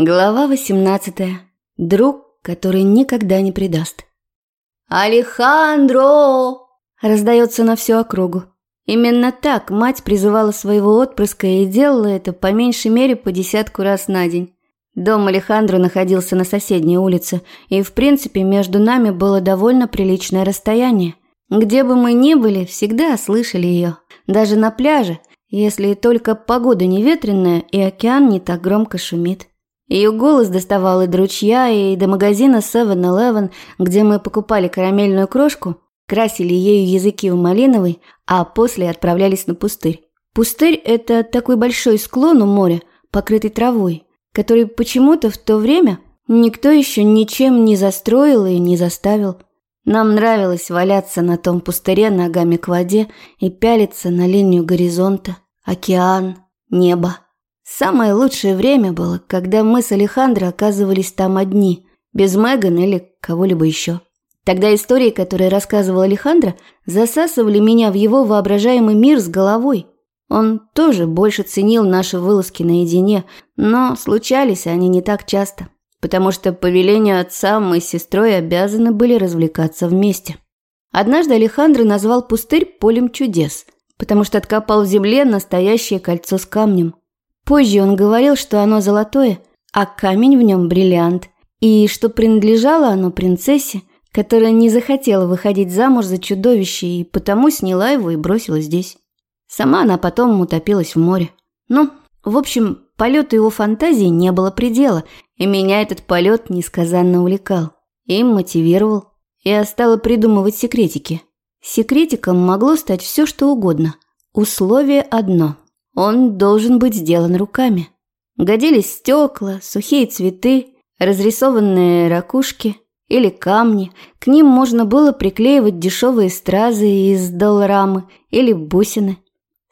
Глава 18. Друг, который никогда не предаст. «Алехандро!» раздается на всю округу. Именно так мать призывала своего отпрыска и делала это по меньшей мере по десятку раз на день. Дом Алехандро находился на соседней улице, и в принципе между нами было довольно приличное расстояние. Где бы мы ни были, всегда слышали ее. Даже на пляже, если только погода не ветреная и океан не так громко шумит. Ее голос доставал и до ручья, и до магазина 7-Eleven, где мы покупали карамельную крошку, красили ею языки у малиновой, а после отправлялись на пустырь. Пустырь – это такой большой склон у моря, покрытый травой, который почему-то в то время никто еще ничем не застроил и не заставил. Нам нравилось валяться на том пустыре ногами к воде и пялиться на линию горизонта, океан, небо. Самое лучшее время было, когда мы с Алехандро оказывались там одни, без Меган или кого-либо еще. Тогда истории, которые рассказывал Алехандро, засасывали меня в его воображаемый мир с головой. Он тоже больше ценил наши вылазки наедине, но случались они не так часто, потому что по велению отца мы с сестрой обязаны были развлекаться вместе. Однажды Алехандро назвал пустырь полем чудес, потому что откопал в земле настоящее кольцо с камнем. Позже он говорил, что оно золотое, а камень в нем бриллиант, и что принадлежало оно принцессе, которая не захотела выходить замуж за чудовище и потому сняла его и бросила здесь. Сама она потом утопилась в море. Ну, в общем, полету его фантазии не было предела, и меня этот полет несказанно увлекал. Им мотивировал. Я стала придумывать секретики. Секретиком могло стать все, что угодно. Условие одно – он должен быть сделан руками. Годились стекла, сухие цветы, разрисованные ракушки или камни. К ним можно было приклеивать дешевые стразы из долларамы или бусины.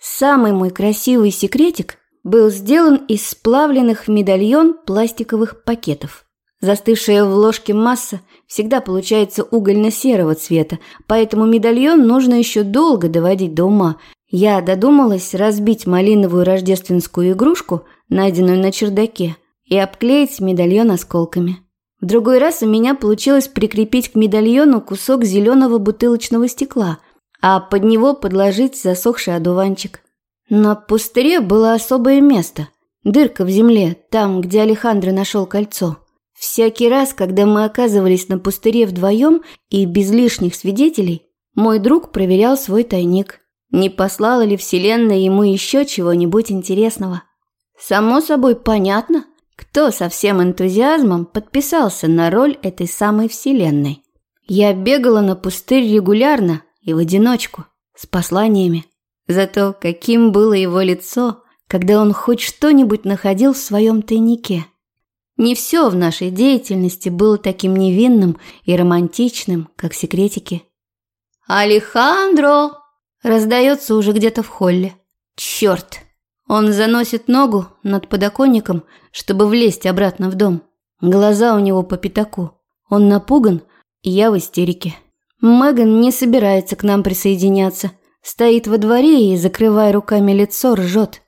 Самый мой красивый секретик был сделан из сплавленных в медальон пластиковых пакетов. Застывшая в ложке масса всегда получается угольно-серого цвета, поэтому медальон нужно еще долго доводить до ума, я додумалась разбить малиновую рождественскую игрушку, найденную на чердаке, и обклеить медальон осколками. В другой раз у меня получилось прикрепить к медальону кусок зеленого бутылочного стекла, а под него подложить засохший одуванчик. На пустыре было особое место – дырка в земле, там, где Алехандро нашел кольцо. Всякий раз, когда мы оказывались на пустыре вдвоем и без лишних свидетелей, мой друг проверял свой тайник – не послала ли Вселенная ему еще чего-нибудь интересного? Само собой понятно, кто со всем энтузиазмом подписался на роль этой самой Вселенной. Я бегала на пустырь регулярно и в одиночку, с посланиями. Зато каким было его лицо, когда он хоть что-нибудь находил в своем тайнике. Не все в нашей деятельности было таким невинным и романтичным, как секретики. «Алехандро!» Раздается уже где-то в холле. Черт! Он заносит ногу над подоконником, чтобы влезть обратно в дом. Глаза у него по пятаку. Он напуган, и я в истерике. Меган не собирается к нам присоединяться. Стоит во дворе и, закрывая руками лицо, ржет.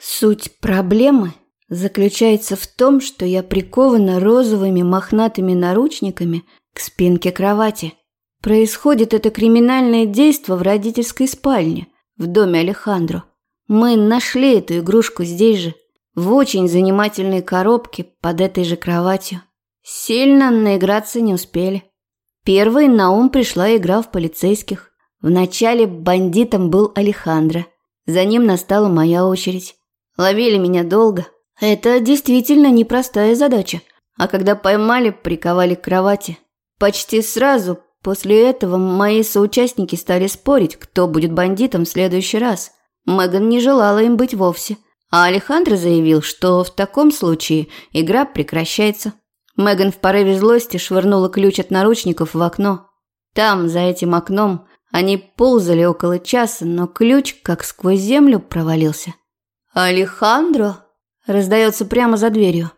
Суть проблемы заключается в том, что я прикована розовыми мохнатыми наручниками к спинке кровати. Происходит это криминальное действо в родительской спальне, в доме Алехандро. Мы нашли эту игрушку здесь же, в очень занимательной коробке под этой же кроватью. Сильно наиграться не успели. Первой на ум пришла игра в полицейских. Вначале бандитом был Алехандро. За ним настала моя очередь. Ловили меня долго. Это действительно непростая задача. А когда поймали, приковали к кровати. Почти сразу После этого мои соучастники стали спорить, кто будет бандитом в следующий раз. Меган не желала им быть вовсе, а Алехандро заявил, что в таком случае игра прекращается. Меган в порыве злости швырнула ключ от наручников в окно. Там, за этим окном, они ползали около часа, но ключ, как сквозь землю, провалился. «Алехандро!» раздается прямо за дверью.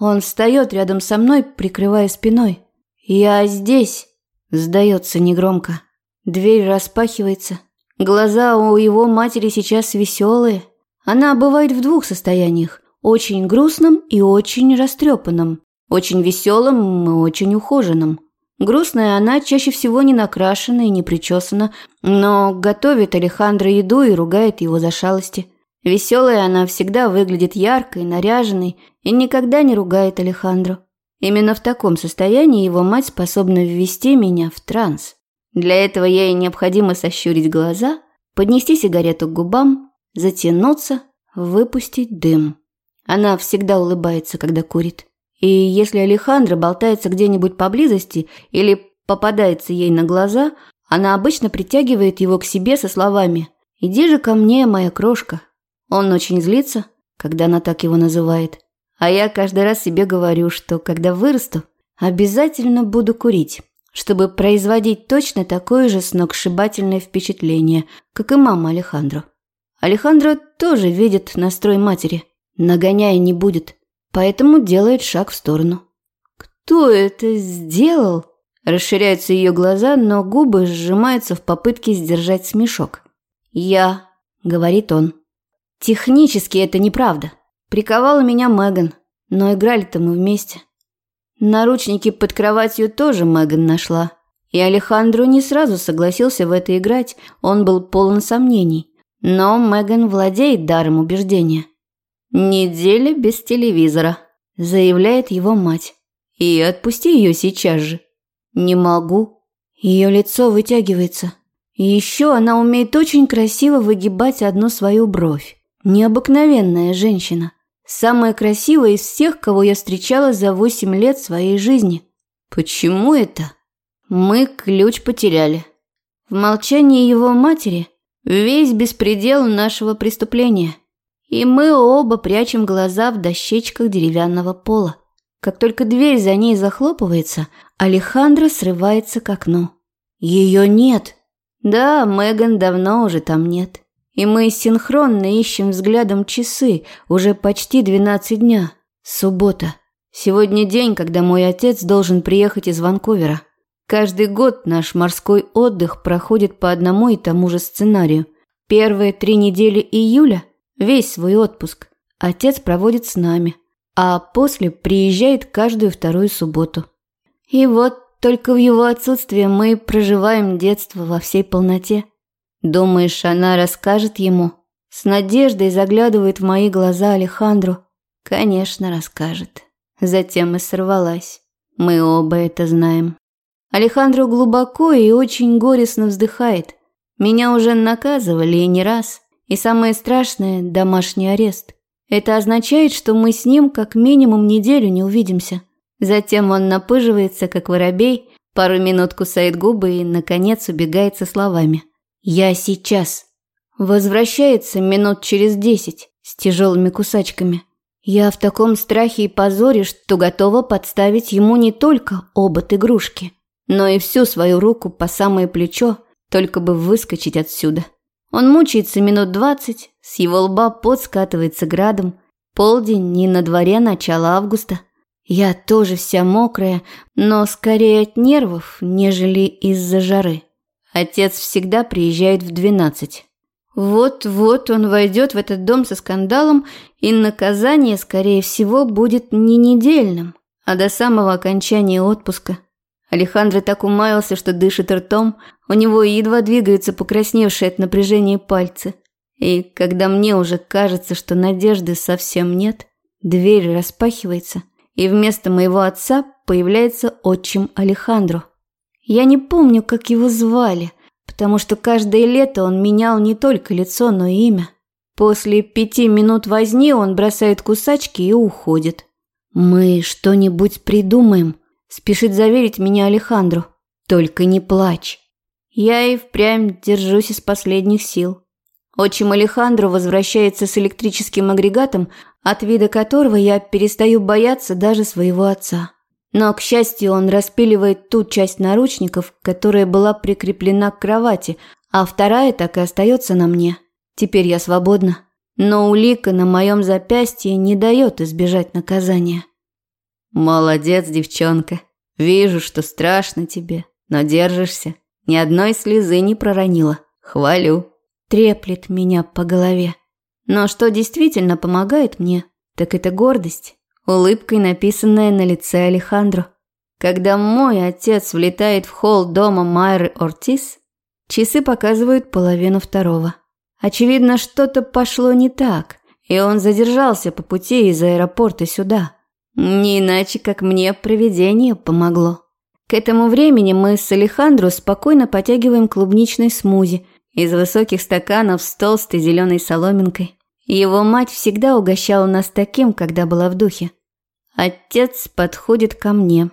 Он встает рядом со мной, прикрывая спиной. «Я здесь!» Сдается негромко. Дверь распахивается. Глаза у его матери сейчас веселые. Она бывает в двух состояниях. очень грустным и очень растрепанным, очень веселым и очень ухоженным. Грустная она чаще всего не накрашена и не причесана, но готовит Алехандро еду и ругает его за шалости. Веселая она всегда выглядит яркой, наряженной и никогда не ругает Алехандро. Именно в таком состоянии его мать способна ввести меня в транс. Для этого ей необходимо сощурить глаза, поднести сигарету к губам, затянуться, выпустить дым. Она всегда улыбается, когда курит. И если Алехандро болтается где-нибудь поблизости или попадается ей на глаза, она обычно притягивает его к себе со словами «Иди же ко мне, моя крошка». Он очень злится, когда она так его называет. А я каждый раз себе говорю, что когда вырасту, обязательно буду курить, чтобы производить точно такое же сногсшибательное впечатление, как и мама Алехандро. Алехандро тоже видит настрой матери, нагоняя не будет поэтому делает шаг в сторону. «Кто это сделал?» Расширяются ее глаза, но губы сжимаются в попытке сдержать смешок. «Я», — говорит он. «Технически это неправда. Приковала меня Меган, но играли-то мы вместе. Наручники под кроватью тоже Меган нашла. И Алехандро не сразу согласился в это играть, он был полон сомнений. Но Меган владеет даром убеждения. «Неделя без телевизора», – заявляет его мать. «И отпусти ее сейчас же». «Не могу». Ее лицо вытягивается. Еще она умеет очень красиво выгибать одну свою бровь. Необыкновенная женщина. Самая красивая из всех, кого я встречала за восемь лет своей жизни. Почему это? Мы ключ потеряли. В молчании его матери весь беспредел нашего преступления – и мы оба прячем глаза в дощечках деревянного пола. Как только дверь за ней захлопывается, Алехандро срывается к окну. Ее нет. Да, Меган давно уже там нет. И мы синхронно ищем взглядом часы, уже почти 12 дня. Суббота. Сегодня день, когда мой отец должен приехать из Ванкувера. Каждый год наш морской отдых проходит по одному и тому же сценарию. Первые три недели июля Весь свой отпуск отец проводит с нами, а после приезжает каждую вторую субботу. И вот только в его отсутствие мы проживаем детство во всей полноте. Думаешь, она расскажет ему? С надеждой заглядывает в мои глаза Алехандру. Конечно, расскажет. Затем и сорвалась. Мы оба это знаем. Алехандро глубоко и очень горестно вздыхает. Меня уже наказывали и не раз. И самое страшное – домашний арест. Это означает, что мы с ним как минимум неделю не увидимся. Затем он напыживается, как воробей, пару минут кусает губы и, наконец, убегает со словами. «Я сейчас». Возвращается минут через десять с тяжелыми кусачками. Я в таком страхе и позоре, что готова подставить ему не только обод игрушки, но и всю свою руку по самое плечо, только бы выскочить отсюда. Он мучается минут двадцать, с его лба пот скатывается градом. Полдень, не на дворе начало августа. Я тоже вся мокрая, но скорее от нервов, нежели из-за жары. Отец всегда приезжает в двенадцать. Вот-вот он войдет в этот дом со скандалом, и наказание, скорее всего, будет не недельным, а до самого окончания отпуска. Алехандро так умаялся, что дышит ртом, у него едва двигаются покрасневшие от напряжения пальцы. И когда мне уже кажется, что надежды совсем нет, дверь распахивается, и вместо моего отца появляется отчим Алехандро. Я не помню, как его звали, потому что каждое лето он менял не только лицо, но и имя. После пяти минут возни он бросает кусачки и уходит. «Мы что-нибудь придумаем», Спешит заверить меня Алехандро. Только не плачь. Я и впрямь держусь из последних сил. Отчим Алехандро возвращается с электрическим агрегатом, от вида которого я перестаю бояться даже своего отца. Но, к счастью, он распиливает ту часть наручников, которая была прикреплена к кровати, а вторая так и остается на мне. Теперь я свободна. Но улика на моем запястье не дает избежать наказания. «Молодец, девчонка. Вижу, что страшно тебе, но держишься. Ни одной слезы не проронила. Хвалю». Треплет меня по голове. Но что действительно помогает мне, так это гордость, улыбкой написанная на лице Алехандро. Когда мой отец влетает в холл дома Майры Ортис, часы показывают половину второго. Очевидно, что-то пошло не так, и он задержался по пути из аэропорта сюда. Не иначе, как мне проведение помогло. К этому времени мы с Алехандро спокойно потягиваем клубничный смузи из высоких стаканов с толстой зеленой соломинкой. Его мать всегда угощала нас таким, когда была в духе. Отец подходит ко мне,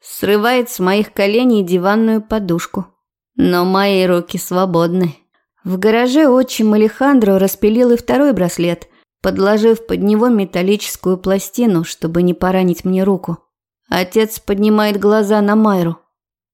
срывает с моих коленей диванную подушку. Но мои руки свободны. В гараже отчим Алехандро распилил и второй браслет, подложив под него металлическую пластину, чтобы не поранить мне руку. Отец поднимает глаза на Майру.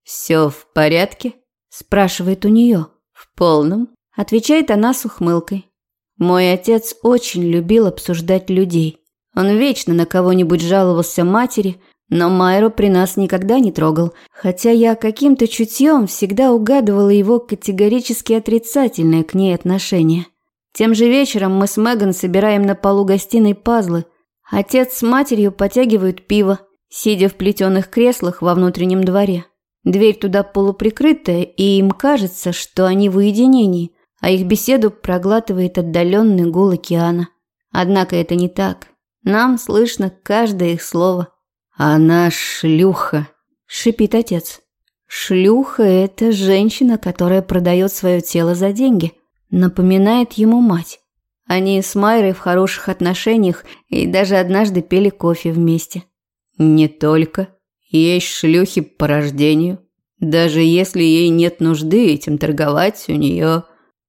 «Все в порядке?» – спрашивает у нее. «В полном», – отвечает она с ухмылкой. Мой отец очень любил обсуждать людей. Он вечно на кого-нибудь жаловался матери, но Майру при нас никогда не трогал, хотя я каким-то чутьем всегда угадывала его категорически отрицательное к ней отношение. Тем же вечером мы с Меган собираем на полу гостиной пазлы. Отец с матерью потягивают пиво, сидя в плетеных креслах во внутреннем дворе. Дверь туда полуприкрытая, и им кажется, что они в уединении, а их беседу проглатывает отдаленный гул океана. Однако это не так. Нам слышно каждое их слово – «Она шлюха», – шипит отец. «Шлюха – это женщина, которая продает свое тело за деньги», – напоминает ему мать. Они с Майрой в хороших отношениях и даже однажды пили кофе вместе. «Не только. Есть шлюхи по рождению. Даже если ей нет нужды этим торговать, у нее...»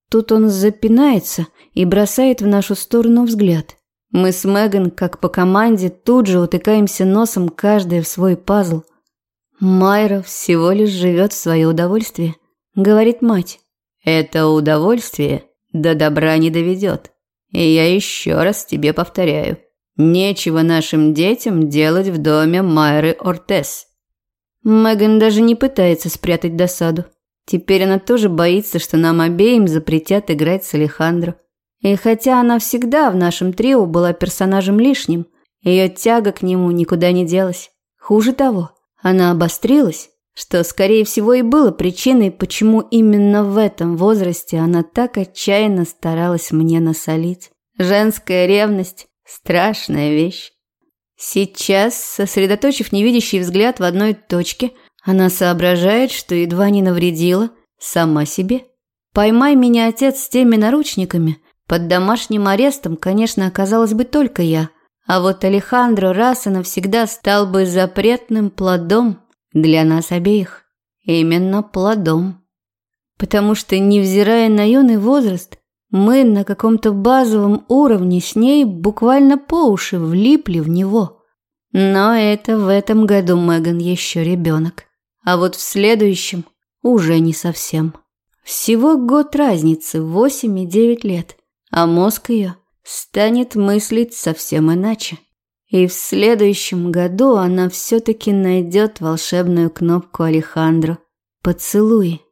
Тут он запинается и бросает в нашу сторону взгляд. Мы с Меган, как по команде, тут же утыкаемся носом каждая в свой пазл. Майра всего лишь живет в свое удовольствие, говорит мать. Это удовольствие до добра не доведет. И я еще раз тебе повторяю. Нечего нашим детям делать в доме Майры Ортес. Меган даже не пытается спрятать досаду. Теперь она тоже боится, что нам обеим запретят играть с Алехандро. И хотя она всегда в нашем трио была персонажем лишним, ее тяга к нему никуда не делась. Хуже того, она обострилась, что, скорее всего, и было причиной, почему именно в этом возрасте она так отчаянно старалась мне насолить. Женская ревность – страшная вещь. Сейчас, сосредоточив невидящий взгляд в одной точке, она соображает, что едва не навредила сама себе. Поймай меня, отец, с теми наручниками – под домашним арестом, конечно, оказалась бы только я, а вот Алехандро раз и навсегда стал бы запретным плодом для нас обеих. Именно плодом. Потому что, невзирая на юный возраст, мы на каком-то базовом уровне с ней буквально по уши влипли в него. Но это в этом году Меган еще ребенок. А вот в следующем уже не совсем. Всего год разницы, 8 и 9 лет а мозг ее станет мыслить совсем иначе. И в следующем году она все-таки найдет волшебную кнопку Алехандро. Поцелуй.